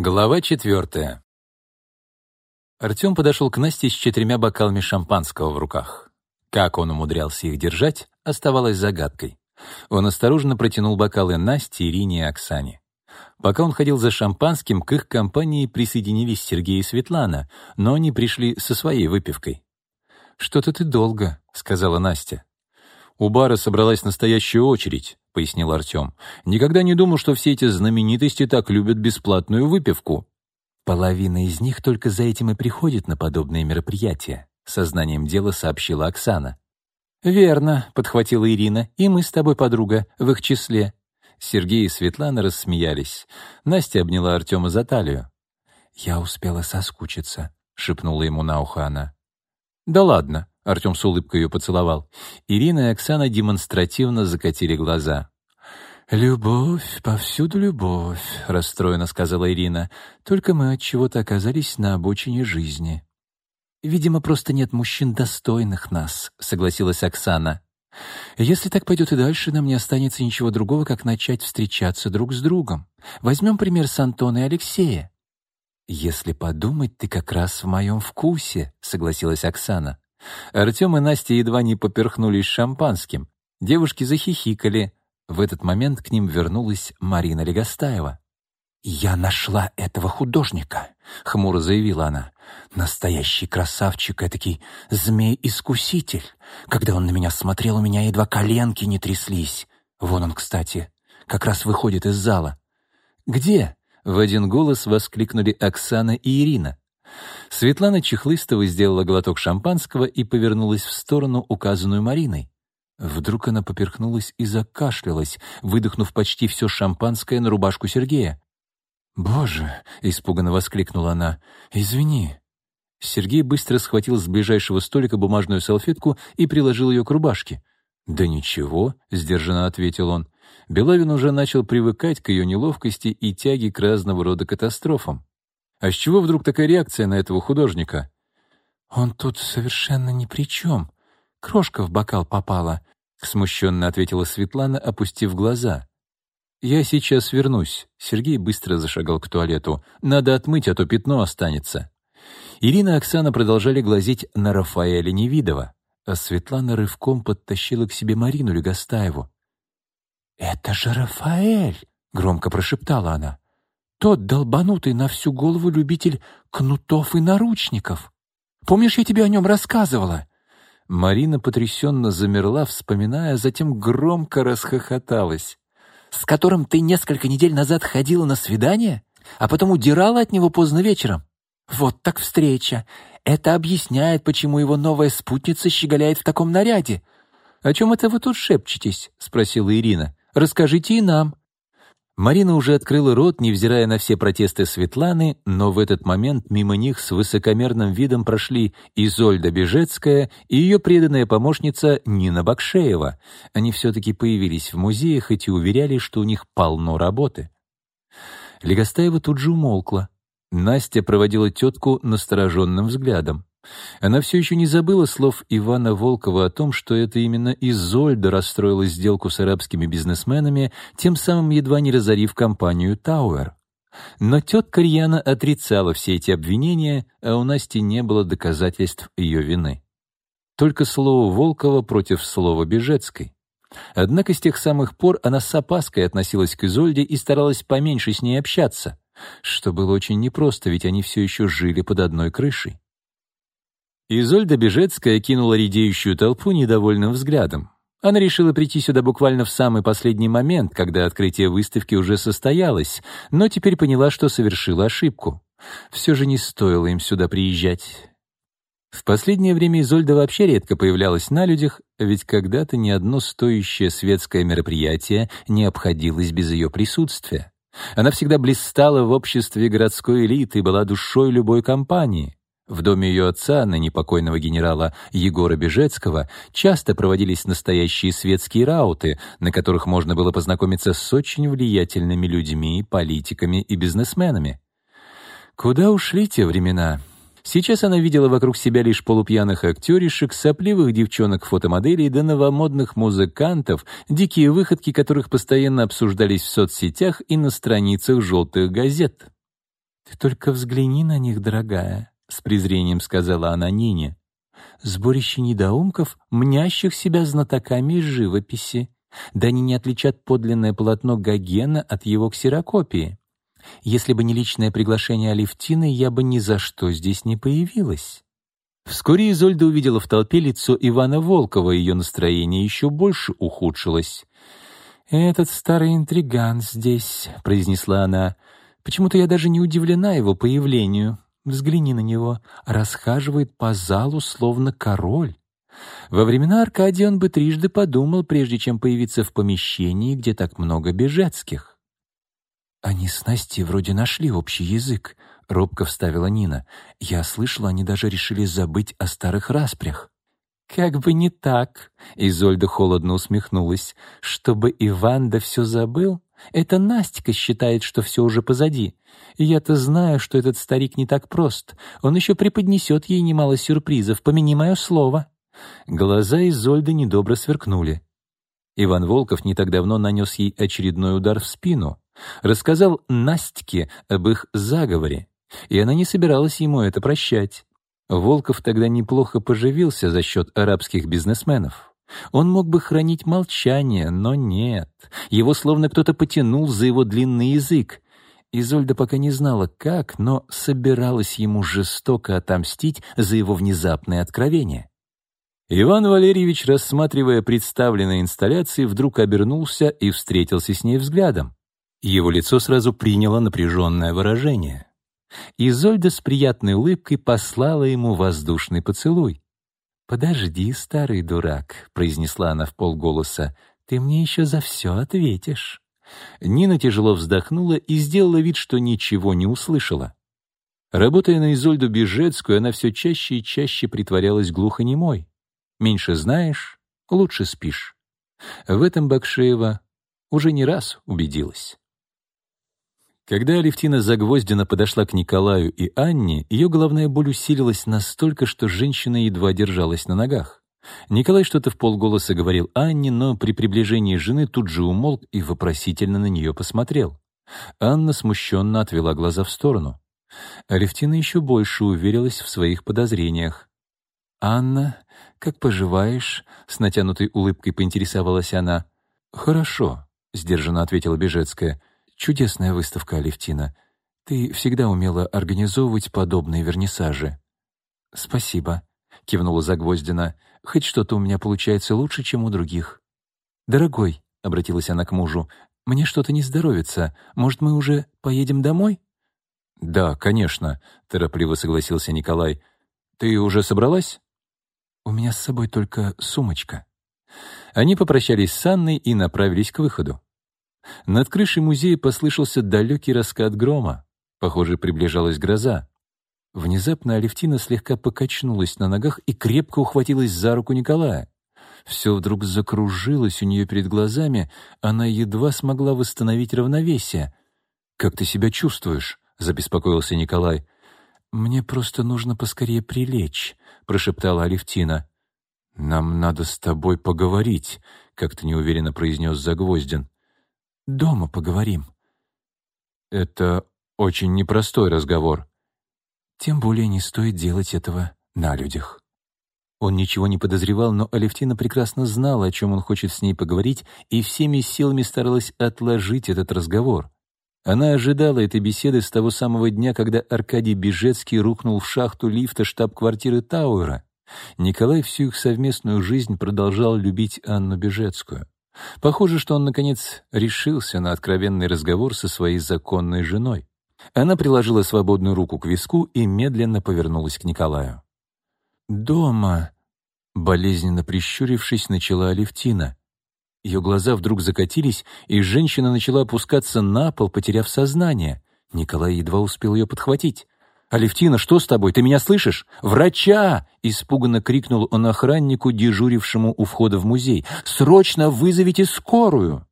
Глава четвертая. Артем подошел к Насте с четырьмя бокалами шампанского в руках. Как он умудрялся их держать, оставалось загадкой. Он осторожно протянул бокалы Насте, Ирине и Оксане. Пока он ходил за шампанским, к их компании присоединились Сергей и Светлана, но они пришли со своей выпивкой. «Что-то ты долго», — сказала Настя. «У бара собралась настоящая очередь», — пояснил Артем. «Никогда не думал, что все эти знаменитости так любят бесплатную выпивку». «Половина из них только за этим и приходит на подобные мероприятия», — сознанием дела сообщила Оксана. «Верно», — подхватила Ирина, — «и мы с тобой, подруга, в их числе». Сергей и Светлана рассмеялись. Настя обняла Артема за талию. «Я успела соскучиться», — шепнула ему на ухо она. «Да ладно», Артем с улыбкой ее поцеловал. Ирина и Оксана демонстративно закатили глаза. «Любовь, повсюду любовь», — расстроенно сказала Ирина. «Только мы от чего-то оказались на обочине жизни». «Видимо, просто нет мужчин, достойных нас», — согласилась Оксана. «Если так пойдет и дальше, нам не останется ничего другого, как начать встречаться друг с другом. Возьмем пример с Антона и Алексея». «Если подумать, ты как раз в моем вкусе», — согласилась Оксана. Артем и Настя едва не поперхнулись шампанским. Девушки захихикали. В этот момент к ним вернулась Марина Легостаева. «Я нашла этого художника», — хмуро заявила она. «Настоящий красавчик, этакий змей-искуситель. Когда он на меня смотрел, у меня едва коленки не тряслись. Вон он, кстати, как раз выходит из зала». «Где?» — в один голос воскликнули Оксана и Ирина. Светлана Чехлыстова сделала глоток шампанского и повернулась в сторону, указанную Мариной. Вдруг она поперхнулась и закашлялась, выдохнув почти все шампанское на рубашку Сергея. «Боже!» — испуганно воскликнула она. «Извини». Сергей быстро схватил с ближайшего столика бумажную салфетку и приложил ее к рубашке. «Да ничего», — сдержанно ответил он. Белавин уже начал привыкать к ее неловкости и тяге к разного рода катастрофам. А с чего вдруг такая реакция на этого художника? «Он тут совершенно ни при чем. Крошка в бокал попала», — смущенно ответила Светлана, опустив глаза. «Я сейчас вернусь». Сергей быстро зашагал к туалету. «Надо отмыть, а то пятно останется». Ирина и Оксана продолжали глазеть на Рафаэля Невидова, а Светлана рывком подтащила к себе Марину Легостаеву. «Это же Рафаэль!» — громко прошептала она. Тот долбанутый на всю голову любитель кнутов и наручников. Помнишь, я тебе о нем рассказывала?» Марина потрясенно замерла, вспоминая, затем громко расхохоталась. «С которым ты несколько недель назад ходила на свидание, а потом удирала от него поздно вечером? Вот так встреча! Это объясняет, почему его новая спутница щеголяет в таком наряде». «О чем это вы тут шепчетесь?» — спросила Ирина. «Расскажите и нам». Марина уже открыла рот, невзирая на все протесты Светланы, но в этот момент мимо них с высокомерным видом прошли Изольда Бежецкая и ее преданная помощница Нина Бакшеева. Они все-таки появились в музее, хоть и уверяли, что у них полно работы. Легостаева тут же умолкла. Настя проводила тетку настороженным взглядом. Она все еще не забыла слов Ивана Волкова о том, что это именно Изольда расстроила сделку с арабскими бизнесменами, тем самым едва не разорив компанию «Тауэр». Но тетка Рьяна отрицала все эти обвинения, а у Насти не было доказательств ее вины. Только слово Волкова против слова Бежецкой. Однако с тех самых пор она с опаской относилась к Изольде и старалась поменьше с ней общаться, что было очень непросто, ведь они все еще жили под одной крышей. Изольда Бежецкая кинула редеющую толпу недовольным взглядом. Она решила прийти сюда буквально в самый последний момент, когда открытие выставки уже состоялось, но теперь поняла, что совершила ошибку. Все же не стоило им сюда приезжать. В последнее время Изольда вообще редко появлялась на людях, ведь когда-то ни одно стоящее светское мероприятие не обходилось без ее присутствия. Она всегда блистала в обществе городской элиты и была душой любой компании. В доме ее отца, на непокойного генерала Егора Бежецкого, часто проводились настоящие светские рауты, на которых можно было познакомиться с очень влиятельными людьми, политиками и бизнесменами. Куда ушли те времена? Сейчас она видела вокруг себя лишь полупьяных актеришек, сопливых девчонок-фотомоделей да новомодных музыкантов, дикие выходки которых постоянно обсуждались в соцсетях и на страницах желтых газет. «Ты только взгляни на них, дорогая», — с презрением сказала она Нине. «Сборище недоумков, мнящих себя знатоками живописи. Да они не отличат подлинное полотно Гогена от его ксерокопии. Если бы не личное приглашение Алевтины, я бы ни за что здесь не появилась». Вскоре Изольда увидела в толпе лицо Ивана Волкова, и ее настроение еще больше ухудшилось. «Этот старый интриган здесь», — произнесла она. «Почему-то я даже не удивлена его появлению. Взгляни на него. Расхаживает по залу, словно король. Во времена Аркадия он бы трижды подумал, прежде чем появиться в помещении, где так много бежецких». «Они с Настей вроде нашли общий язык», — робко вставила Нина. «Я слышала, они даже решили забыть о старых распрях». «Как бы не так», — Изольда холодно усмехнулась. «Чтобы Иван да все забыл? Это Настя считает, что все уже позади. И я-то знаю, что этот старик не так прост. Он еще преподнесет ей немало сюрпризов, помяни мое слово». Глаза Изольды недобро сверкнули. Иван Волков не так давно нанес ей очередной удар в спину. Рассказал Настке об их заговоре и она не собиралась ему это прощать. Волков тогда неплохо поживился за счет арабских бизнесменов. Он мог бы хранить молчание, но нет. Его словно кто-то потянул за его длинный язык. Изольда пока не знала, как, но собиралась ему жестоко отомстить за его внезапное откровение. Иван Валерьевич, рассматривая представленные инсталляции, вдруг обернулся и встретился с ней взглядом. Его лицо сразу приняло напряженное выражение. Изольда с приятной улыбкой послала ему воздушный поцелуй. «Подожди, старый дурак», — произнесла она в полголоса, — «ты мне еще за все ответишь». Нина тяжело вздохнула и сделала вид, что ничего не услышала. Работая на Изольду Бежецкую, она все чаще и чаще притворялась глухонемой. «Меньше знаешь, лучше спишь». В этом Бакшеева уже не раз убедилась. Когда Алевтина Загвоздина подошла к Николаю и Анне, ее головная боль усилилась настолько, что женщина едва держалась на ногах. Николай что-то в полголоса говорил Анне, но при приближении жены тут же умолк и вопросительно на нее посмотрел. Анна смущенно отвела глаза в сторону. Алевтина еще больше уверилась в своих подозрениях. «Анна, как поживаешь?» — с натянутой улыбкой поинтересовалась она. «Хорошо», — сдержанно ответила Бежецкая. Чудесная выставка, Алевтина. Ты всегда умела организовывать подобные вернисажи. Спасибо, кивнула Загвоздина. Хоть что-то у меня получается лучше, чем у других. Дорогой, обратилась она к мужу, мне что-то не здоровится. Может, мы уже поедем домой? Да, конечно, торопливо согласился Николай. Ты уже собралась? У меня с собой только сумочка. Они попрощались с Анной и направились к выходу. Над крышей музея послышался далекий раскат грома. Похоже, приближалась гроза. Внезапно Алевтина слегка покачнулась на ногах и крепко ухватилась за руку Николая. Все вдруг закружилось у нее перед глазами, она едва смогла восстановить равновесие. «Как ты себя чувствуешь?» — забеспокоился Николай. «Мне просто нужно поскорее прилечь», — прошептала Алевтина. «Нам надо с тобой поговорить», — как-то неуверенно произнес Загвоздин. Дома поговорим». «Это очень непростой разговор». «Тем более не стоит делать этого на людях». Он ничего не подозревал, но Алевтина прекрасно знала, о чем он хочет с ней поговорить, и всеми силами старалась отложить этот разговор. Она ожидала этой беседы с того самого дня, когда Аркадий Бежецкий рухнул в шахту лифта штаб-квартиры Тауэра. Николай всю их совместную жизнь продолжал любить Анну Бежецкую. Похоже, что он, наконец, решился на откровенный разговор со своей законной женой. Она приложила свободную руку к виску и медленно повернулась к Николаю. «Дома», — болезненно прищурившись, начала Алевтина. Ее глаза вдруг закатились, и женщина начала опускаться на пол, потеряв сознание. Николай едва успел ее подхватить. «Алевтина, что с тобой? Ты меня слышишь? Врача!» — испуганно крикнул он охраннику, дежурившему у входа в музей. «Срочно вызовите скорую!»